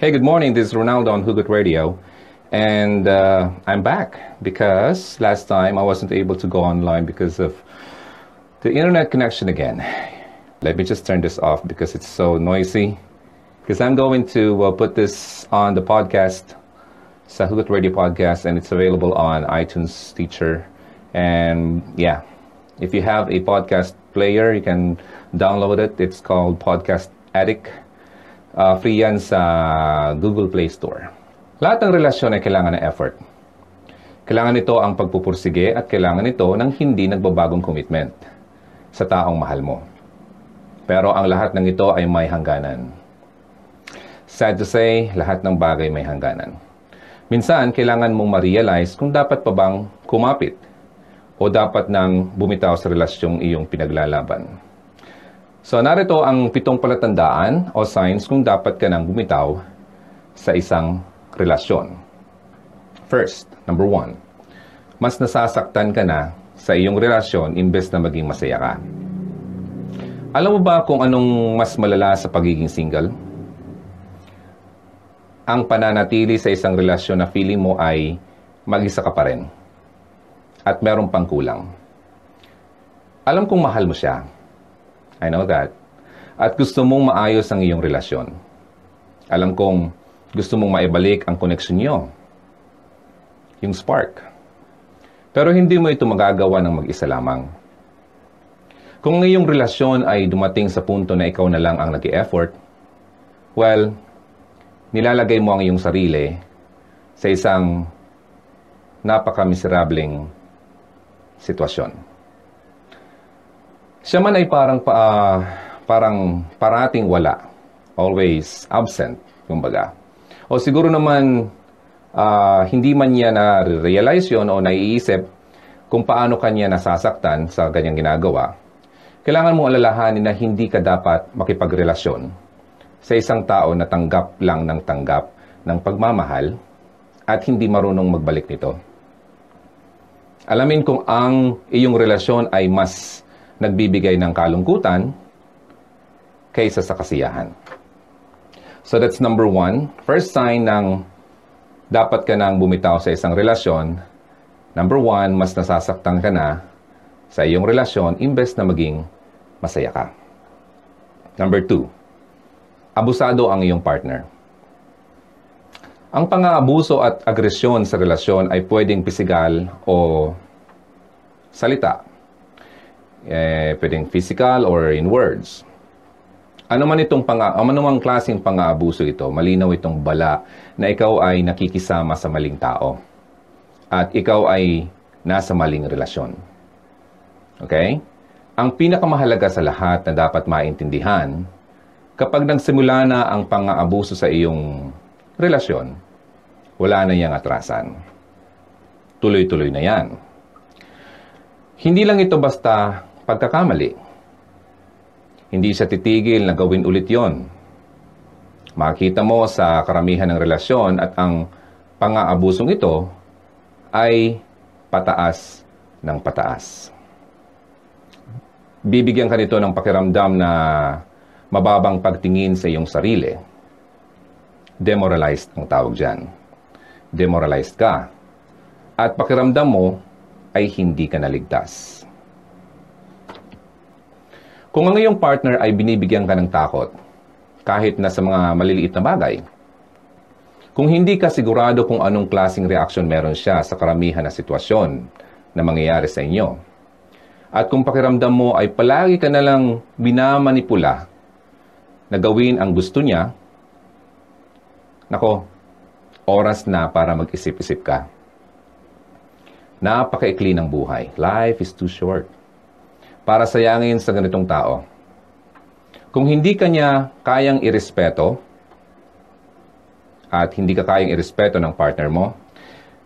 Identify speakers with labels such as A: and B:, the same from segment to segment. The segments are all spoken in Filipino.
A: Hey, good morning. This is Ronaldo on Hugot Radio. And uh, I'm back because last time I wasn't able to go online because of the internet connection again. Let me just turn this off because it's so noisy. Because I'm going to uh, put this on the podcast, sa Hugot Radio Podcast, and it's available on iTunes, Teacher. And yeah, if you have a podcast player, you can download it. It's called Podcast Addict. Uh, free yan sa Google Play Store. Lahat ng relasyon ay kailangan ng effort. Kailangan nito ang pagpupursige at kailangan nito ng hindi nagbabagong commitment sa taong mahal mo. Pero ang lahat ng ito ay may hangganan. Sad to say, lahat ng bagay may hangganan. Minsan, kailangan mong ma-realize kung dapat pa bang kumapit o dapat nang bumitaw sa relasyong iyong pinaglalaban. So narito ang pitong palatandaan o signs kung dapat ka nang bumitaw sa isang relasyon. First, number one, mas nasasaktan ka na sa iyong relasyon imbes na maging masaya ka. Alam mo ba kung anong mas malala sa pagiging single? Ang pananatili sa isang relasyon na feeling mo ay mag-isa ka pa rin at meron pang kulang. Alam kong mahal mo siya, I know that. At gusto mong maayos ang iyong relasyon. Alam kong gusto mong maibalik ang connection niyo. Yung spark. Pero hindi mo ito magagawa ng mag-isa lamang. Kung ang iyong relasyon ay dumating sa punto na ikaw na lang ang nag effort well, nilalagay mo ang iyong sarili sa isang napaka-miserableng sitwasyon. Siya man ay parang pa, uh, parang parating wala. Always absent, kumbaga. O siguro naman uh, hindi man niya na-realize yon o naiisip kung paano kanya nasasaktan sa ganyang ginagawa. Kailangan mo alalahanin na hindi ka dapat makipagrelasyon sa isang tao na tanggap lang ng tanggap ng pagmamahal at hindi marunong magbalik nito. Alamin kung ang iyong relasyon ay mas nagbibigay ng kalungkutan kaysa sa kasiyahan. So that's number one. First sign ng dapat ka nang bumitaw sa isang relasyon. Number one, mas nasasaktan ka na sa iyong relasyon imbes na maging masaya ka. Number two, abusado ang iyong partner. Ang pang-aabuso at agresyon sa relasyon ay pwedeng pisigal o salita eh, pwedeng physical or in words. Ano man itong pang ano mang klaseng pang-aabuso ito, malinaw itong bala na ikaw ay nakikisama sa maling tao. At ikaw ay nasa maling relasyon. Okay? Ang pinakamahalaga sa lahat na dapat maintindihan, kapag nagsimula na ang pang-aabuso sa iyong relasyon, wala na yang atrasan. Tuloy-tuloy na yan. Hindi lang ito basta pagkakamali. Hindi siya titigil na gawin ulit yon. Makita mo sa karamihan ng relasyon at ang pang-aabusong ito ay pataas ng pataas. Bibigyan ka nito ng pakiramdam na mababang pagtingin sa iyong sarili. Demoralized ang tawag dyan. Demoralized ka. At pakiramdam mo ay hindi ka naligtas. Kung ang iyong partner ay binibigyan ka ng takot, kahit na sa mga maliliit na bagay, kung hindi ka sigurado kung anong klasing reaksyon meron siya sa karamihan na sitwasyon na mangyayari sa inyo, at kung pakiramdam mo ay palagi ka na lang binamanipula na gawin ang gusto niya, nako, oras na para mag-isip-isip ka. Napakaikli ng buhay. Life is too short para sayangin sa ganitong tao. Kung hindi ka niya kayang irespeto at hindi ka kayang irespeto ng partner mo,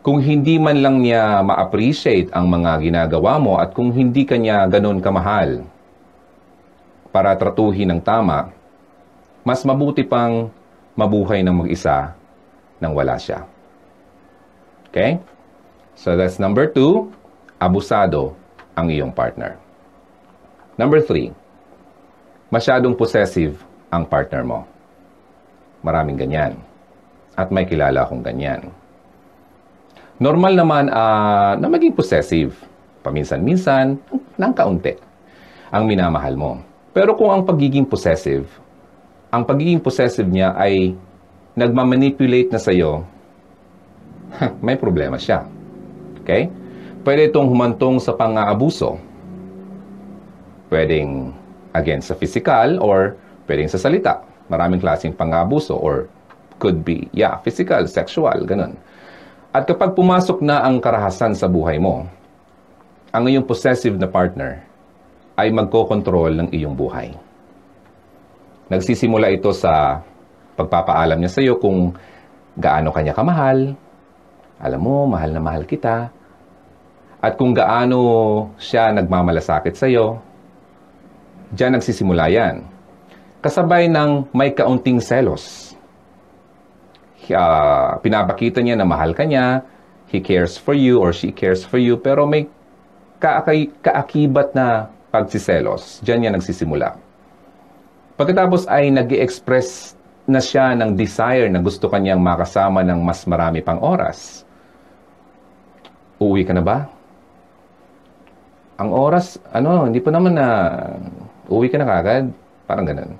A: kung hindi man lang niya ma-appreciate ang mga ginagawa mo at kung hindi ka niya ganun kamahal para tratuhin ng tama, mas mabuti pang mabuhay ng mag-isa nang wala siya. Okay? So that's number two, abusado ang iyong partner. Number three, masyadong possessive ang partner mo. Maraming ganyan. at may kilala akong ganyan. Normal naman uh, na maging possessive. Paminsan-minsan, ng kaunti, ang minamahal mo. Pero kung ang pagiging possessive, ang pagiging possessive niya ay nagmamanipulate na sa'yo, may problema siya. Okay? Pwede itong humantong sa pang-aabuso. Pwedeng again sa physical or pwedeng sa salita. Maraming klaseng pang-aabuso or could be, yeah, physical, sexual, ganun. At kapag pumasok na ang karahasan sa buhay mo, ang iyong possessive na partner ay magkokontrol ng iyong buhay. Nagsisimula ito sa pagpapaalam niya sa iyo kung gaano kanya kamahal, alam mo, mahal na mahal kita, at kung gaano siya nagmamalasakit sa iyo, diyan nagsisimula yan. Kasabay ng may kaunting selos. Uh, pinapakita niya na mahal ka niya, he cares for you or she cares for you, pero may kaakay, kaakibat na pagsiselos. Diyan yan nagsisimula. Pagkatapos ay nag express na siya ng desire na gusto kanyang makasama ng mas marami pang oras. Uuwi ka na ba? ang oras, ano, hindi pa naman na uwi ka na kagad. Parang ganun.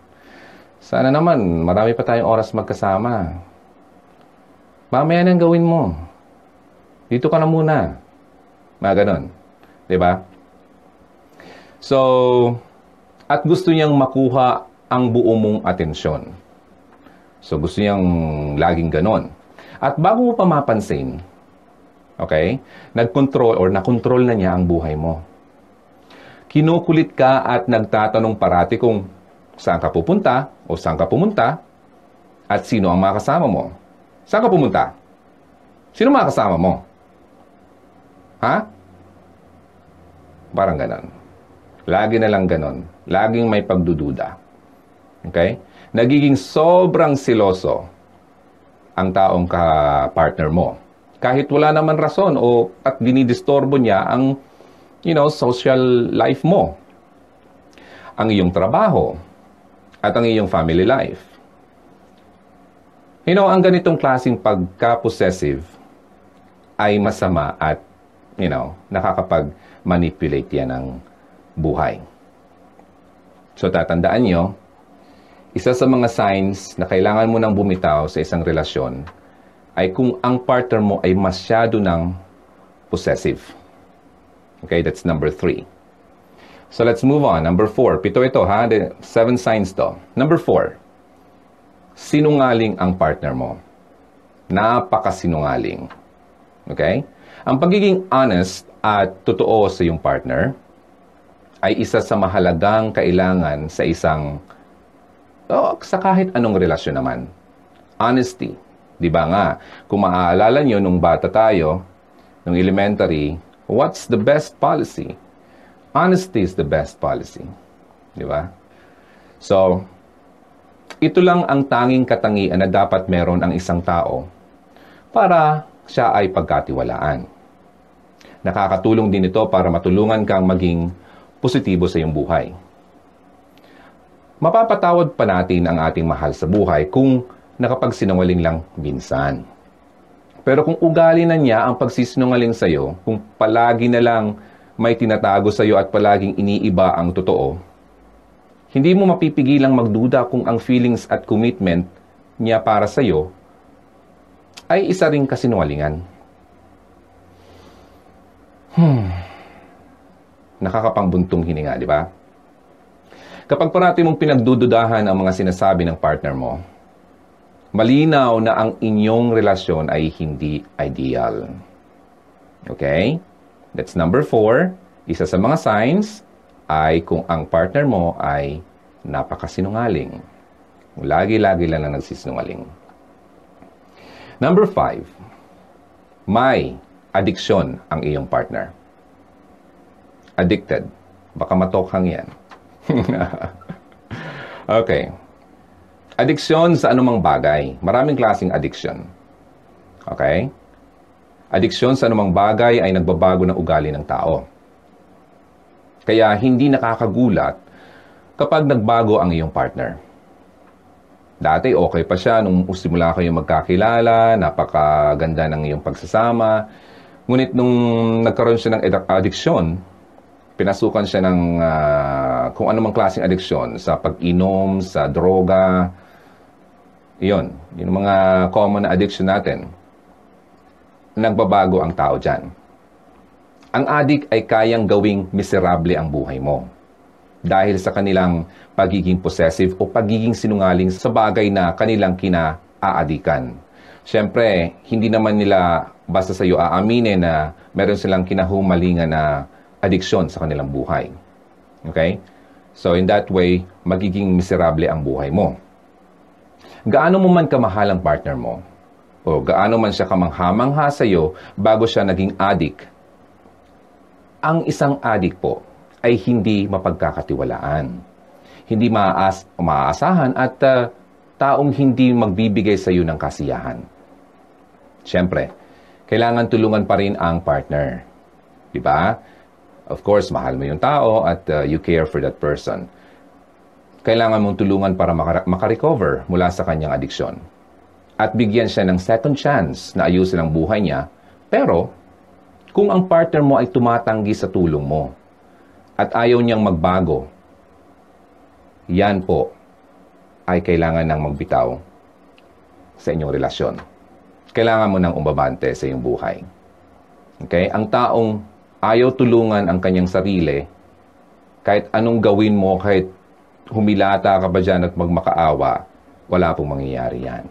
A: Sana naman, marami pa tayong oras magkasama. Mamaya nang gawin mo. Dito ka na muna. Mga ganun. ba? Diba? So, at gusto niyang makuha ang buo mong atensyon. So, gusto niyang laging ganon. At bago mo pa mapansin, okay, nag-control or na-control na niya ang buhay mo kinukulit ka at nagtatanong parati kung saan ka pupunta o saan ka pumunta at sino ang makasama mo. Saan ka pumunta? Sino makasama mo? Ha? Parang ganon. Lagi na lang ganon. Laging may pagdududa. Okay? Nagiging sobrang siloso ang taong ka-partner mo. Kahit wala naman rason o at dinidistorbo niya ang you know, social life mo, ang iyong trabaho, at ang iyong family life. You know, ang ganitong klaseng pagka-possessive ay masama at, you know, nakakapag-manipulate yan ng buhay. So, tatandaan nyo, isa sa mga signs na kailangan mo nang bumitaw sa isang relasyon ay kung ang partner mo ay masyado ng possessive. Okay, that's number three. So let's move on. Number four. Pito ito ha. The seven signs to. Number four. Sinungaling ang partner mo. Napakasinungaling. Okay? Ang pagiging honest at totoo sa iyong partner ay isa sa mahalagang kailangan sa isang oh, sa kahit anong relasyon naman. Honesty. Di ba nga? Kung maaalala nyo, nung bata tayo, nung elementary, What's the best policy? Honesty is the best policy. Di ba? So, ito lang ang tanging katangian na dapat meron ang isang tao para siya ay pagkatiwalaan. Nakakatulong din ito para matulungan kang maging positibo sa iyong buhay. Mapapatawad pa natin ang ating mahal sa buhay kung nakapagsinungaling lang minsan. Pero kung ugali na niya ang pagsisinungaling sa iyo, kung palagi na lang may tinatago sa iyo at palaging iniiba ang totoo, hindi mo mapipigilang magduda kung ang feelings at commitment niya para sa iyo ay isa ring kasinungalingan. Hmm. Nakakapangbuntong hininga, di ba? Kapag parati mong pinagdududahan ang mga sinasabi ng partner mo, malinaw na ang inyong relasyon ay hindi ideal. Okay? That's number four. Isa sa mga signs ay kung ang partner mo ay napakasinungaling. Lagi-lagi lang na nagsisinungaling. Number five, may addiction ang iyong partner. Addicted. Baka matokhang yan. okay. Addiction sa anumang bagay. Maraming klaseng addiction. Okay? Addiction sa anumang bagay ay nagbabago ng ugali ng tao. Kaya hindi nakakagulat kapag nagbago ang iyong partner. Dati okay pa siya nung simula kayo magkakilala, napakaganda ng iyong pagsasama. Ngunit nung nagkaroon siya ng addiction, pinasukan siya ng ah, kung anumang klaseng addiction sa pag-inom, sa droga. Iyon, yung mga common na addiction natin. Nagbabago ang tao dyan. Ang addict ay kayang gawing miserable ang buhay mo dahil sa kanilang pagiging possessive o pagiging sinungaling sa bagay na kanilang kina-aadikan. Siyempre, hindi naman nila basta sa iyo aaminin na meron silang kinahumalingan na addiction sa kanilang buhay. Okay? So in that way, magiging miserable ang buhay mo. Gaano mo man kamahal ang partner mo, o gaano man siya kamangha-mangha sa iyo bago siya naging addict, ang isang addict po ay hindi mapagkakatiwalaan. Hindi maaas, maaasahan at uh, taong hindi magbibigay sa iyo ng kasiyahan. Siyempre, kailangan tulungan pa rin ang partner. Di ba? Of course, mahal mo yung tao at uh, you care for that person. Kailangan mong tulungan para maka- makarecover mula sa kanyang adiksyon. At bigyan siya ng second chance na ayusin ang buhay niya. Pero, kung ang partner mo ay tumatanggi sa tulong mo, at ayaw niyang magbago, yan po ay kailangan ng magbitaw sa inyong relasyon. Kailangan mo ng umabante sa iyong buhay. Okay? Ang taong ayaw tulungan ang kanyang sarili, kahit anong gawin mo, kahit humilata ka pa dyan at magmakaawa, wala pong mangyayari yan.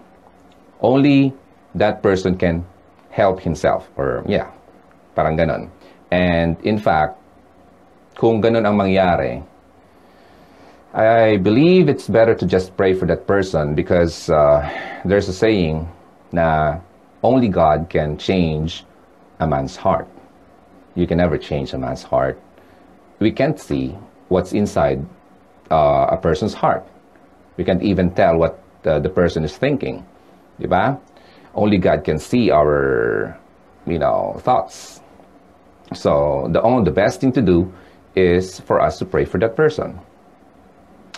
A: Only that person can help himself. Or, yeah, parang ganon. And in fact, kung ganun ang mangyari, I believe it's better to just pray for that person because uh, there's a saying na only God can change a man's heart. You can never change a man's heart. We can't see what's inside uh, a person's heart. We can't even tell what uh, the person is thinking. Di ba? Only God can see our, you know, thoughts. So the only the best thing to do is for us to pray for that person.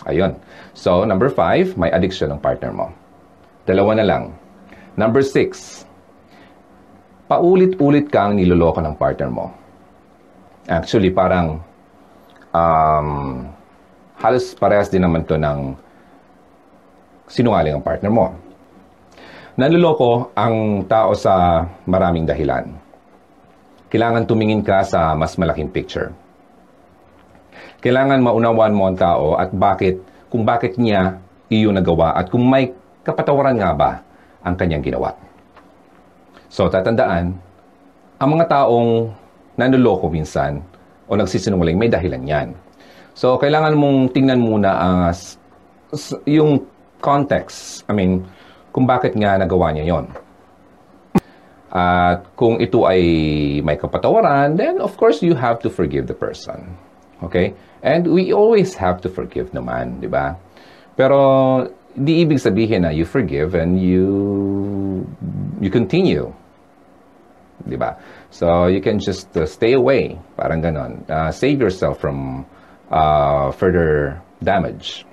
A: Ayun. So, number five, may addiction ng partner mo. Dalawa na lang. Number six, paulit-ulit kang niloloko ng partner mo. Actually, parang um, halos parehas din naman to ng sinungaling ang partner mo. Nanloloko ang tao sa maraming dahilan. Kailangan tumingin ka sa mas malaking picture kailangan maunawaan mo ang tao at bakit, kung bakit niya iyon nagawa at kung may kapatawaran nga ba ang kanyang ginawa. So, tatandaan, ang mga taong nanloloko minsan o nagsisinungaling, may dahilan yan. So, kailangan mong tingnan muna ang uh, yung context. I mean, kung bakit nga nagawa niya yon. At kung ito ay may kapatawaran, then of course you have to forgive the person. Okay? And we always have to forgive naman, di ba? Pero di ibig sabihin na you forgive and you you continue. Di ba? So you can just uh, stay away, parang ganon. Uh, save yourself from uh, further damage.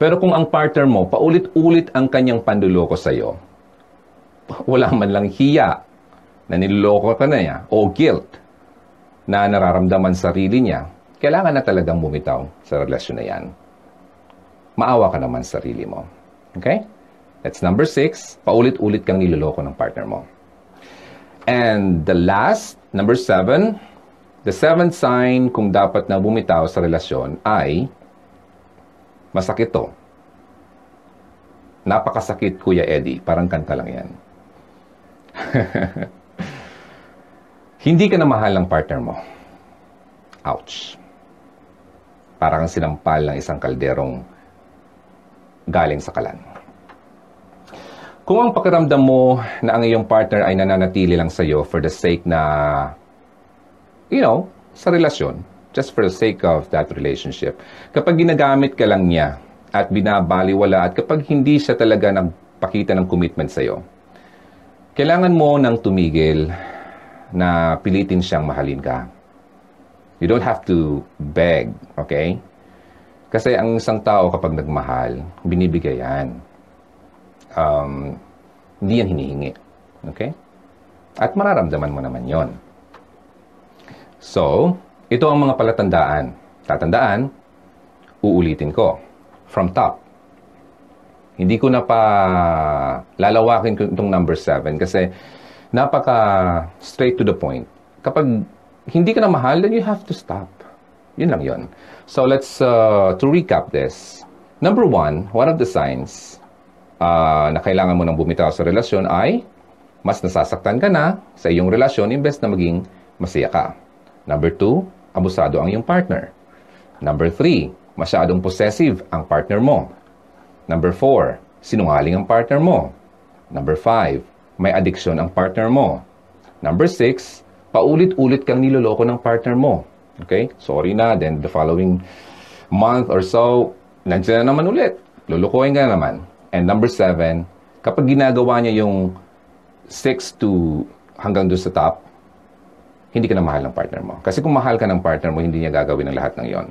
A: Pero kung ang partner mo, paulit-ulit ang kanyang panduloko sa'yo, wala man lang hiya na niloloko ka na niya o guilt na nararamdaman sarili niya, kailangan na talagang bumitaw sa relasyon na yan. Maawa ka naman sa sarili mo. Okay? That's number six. Paulit-ulit kang niloloko ng partner mo. And the last, number seven, the seventh sign kung dapat na bumitaw sa relasyon ay masakit to. Napakasakit, Kuya Eddie. Parang kanta lang yan. Hindi ka na mahal ng partner mo. Ouch parang sinampal ng isang kalderong galing sa kalan. Kung ang pakiramdam mo na ang iyong partner ay nananatili lang sa iyo for the sake na, you know, sa relasyon, just for the sake of that relationship, kapag ginagamit ka lang niya at binabaliwala at kapag hindi siya talaga nagpakita ng commitment sa iyo, kailangan mo nang tumigil na pilitin siyang mahalin ka You don't have to beg, okay? Kasi ang isang tao kapag nagmahal, binibigay yan. Um, hindi yan hinihingi. Okay? At mararamdaman mo naman yon. So, ito ang mga palatandaan. Tatandaan, uulitin ko. From top. Hindi ko na pa lalawakin itong number 7 kasi napaka straight to the point. Kapag hindi ka na mahal, then you have to stop. Yun lang yun. So let's, uh, to recap this. Number one, one of the signs uh, na kailangan mo nang bumitaw sa relasyon ay mas nasasaktan ka na sa iyong relasyon imbes na maging masaya ka. Number two, abusado ang iyong partner. Number three, masyadong possessive ang partner mo. Number four, sinungaling ang partner mo. Number five, may addiction ang partner mo. Number six, paulit-ulit kang niloloko ng partner mo. Okay? Sorry na. Then the following month or so, nandiyan na naman ulit. Lulukoyin ka na naman. And number seven, kapag ginagawa niya yung six to hanggang doon sa top, hindi ka na mahal ng partner mo. Kasi kung mahal ka ng partner mo, hindi niya gagawin ang lahat ng yon.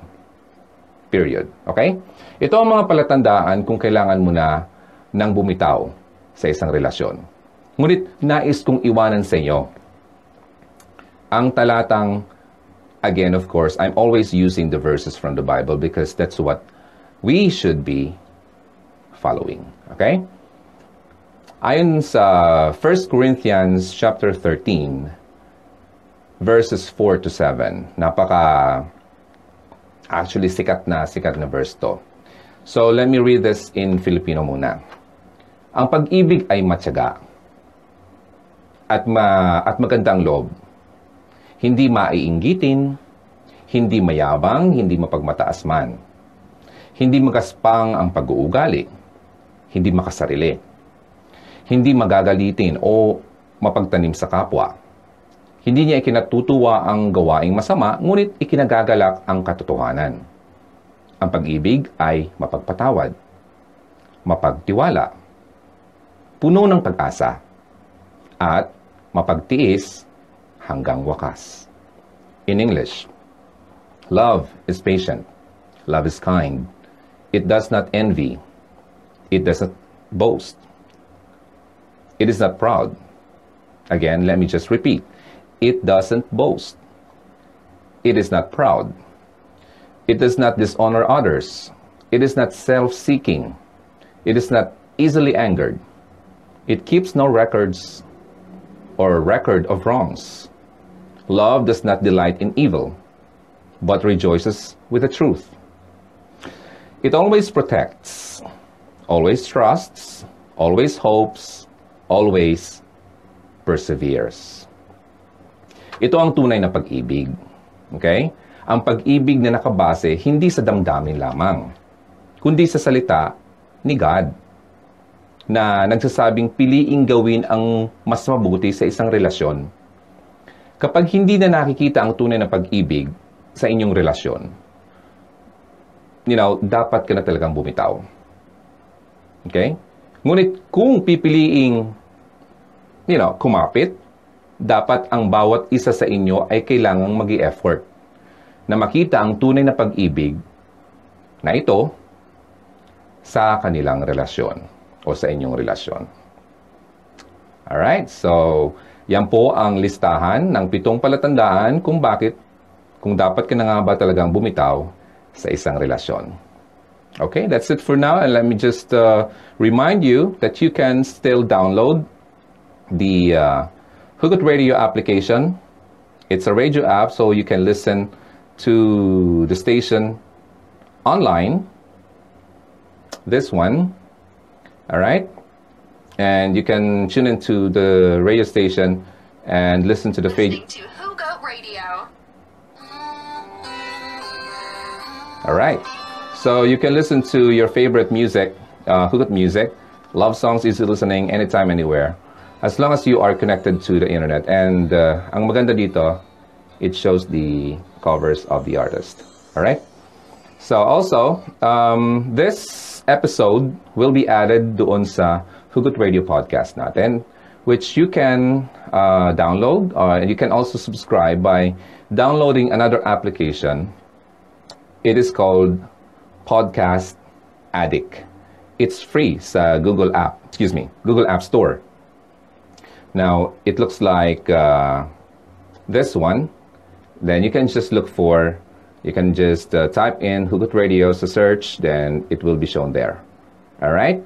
A: Period. Okay? Ito ang mga palatandaan kung kailangan mo na nang bumitaw sa isang relasyon. Ngunit nais kong iwanan sa inyo ang talatang, again of course, I'm always using the verses from the Bible because that's what we should be following. Okay? Ayon sa 1 Corinthians chapter 13, verses 4 to 7, napaka actually sikat na sikat na verse to. So let me read this in Filipino muna. Ang pag-ibig ay matyaga at ma at magandang loob hindi maiinggitin, hindi mayabang, hindi mapagmataas man. Hindi magaspang ang pag-uugali, hindi makasarili. Hindi magagalitin o mapagtanim sa kapwa. Hindi niya ikinatutuwa ang gawaing masama, ngunit ikinagagalak ang katotohanan. Ang pag-ibig ay mapagpatawad, mapagtiwala, puno ng pag-asa, at mapagtiis hanggang wakas. In English, love is patient. Love is kind. It does not envy. It does not boast. It is not proud. Again, let me just repeat. It doesn't boast. It is not proud. It does not dishonor others. It is not self seeking. It is not easily angered. It keeps no records or record of wrongs. Love does not delight in evil, but rejoices with the truth. It always protects, always trusts, always hopes, always perseveres. Ito ang tunay na pag-ibig. Okay? Ang pag-ibig na nakabase hindi sa damdamin lamang, kundi sa salita ni God na nagsasabing piliing gawin ang mas mabuti sa isang relasyon Kapag hindi na nakikita ang tunay na pag-ibig sa inyong relasyon, you know, dapat ka na talagang bumitaw. Okay? Ngunit kung pipiliing, you know, kumapit, dapat ang bawat isa sa inyo ay kailangang mag effort na makita ang tunay na pag-ibig na ito sa kanilang relasyon o sa inyong relasyon. Alright, so yan po ang listahan ng pitong palatandaan kung bakit, kung dapat ka na nga ba talagang bumitaw sa isang relasyon. Okay, that's it for now. And let me just uh, remind you that you can still download the uh, Hugot Radio application. It's a radio app, so you can listen to the station online. This one. All right and you can tune into the radio station and listen to the
B: to Who Radio.
A: All right. So you can listen to your favorite music, uh, Who Got Music, love songs, easy listening, anytime, anywhere, as long as you are connected to the internet. And uh, ang maganda dito, it shows the covers of the artist. All right. So also, um, this episode will be added doon sa Hugot Radio podcast natin, which you can uh, download. Uh, you can also subscribe by downloading another application. It is called Podcast Addict. It's free sa Google App, excuse me, Google App Store. Now, it looks like uh, this one. Then you can just look for, you can just uh, type in Hugot Radio to search, then it will be shown there. All right?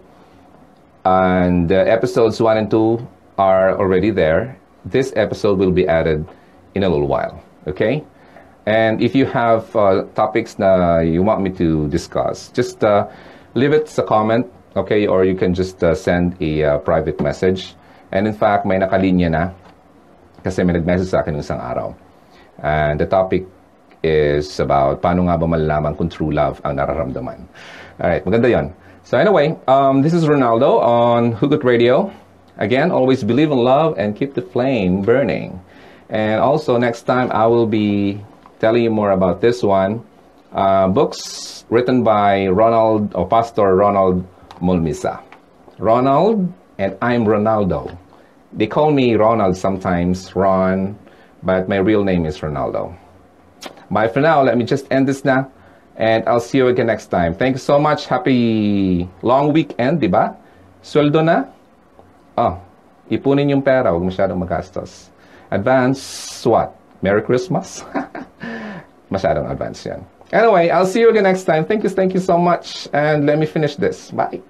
A: And uh, episodes 1 and 2 are already there. This episode will be added in a little while. Okay? And if you have uh, topics na you want me to discuss, just uh, leave it as a comment, okay? Or you can just uh, send a uh, private message. And in fact, may nakalinya na kasi may nag-message sa akin isang araw. And the topic is about paano nga ba malalaman kung true love ang nararamdaman. Alright, maganda yon. So anyway, um, this is Ronaldo on Hugot Radio. Again, always believe in love and keep the flame burning. And also, next time I will be telling you more about this one. Uh, books written by Ronald or Pastor Ronald Mulmisa. Ronald and I'm Ronaldo. They call me Ronald sometimes, Ron, but my real name is Ronaldo. Bye for now. Let me just end this now. And I'll see you again next time. Thank you so much. Happy long weekend, di? Sweldo na? Oh, ipunin yung pera. Huwag masyadong magastos. Advance what? Merry Christmas? masyadong advance yan. Anyway, I'll see you again next time. Thank you, thank you so much. And let me finish this. Bye.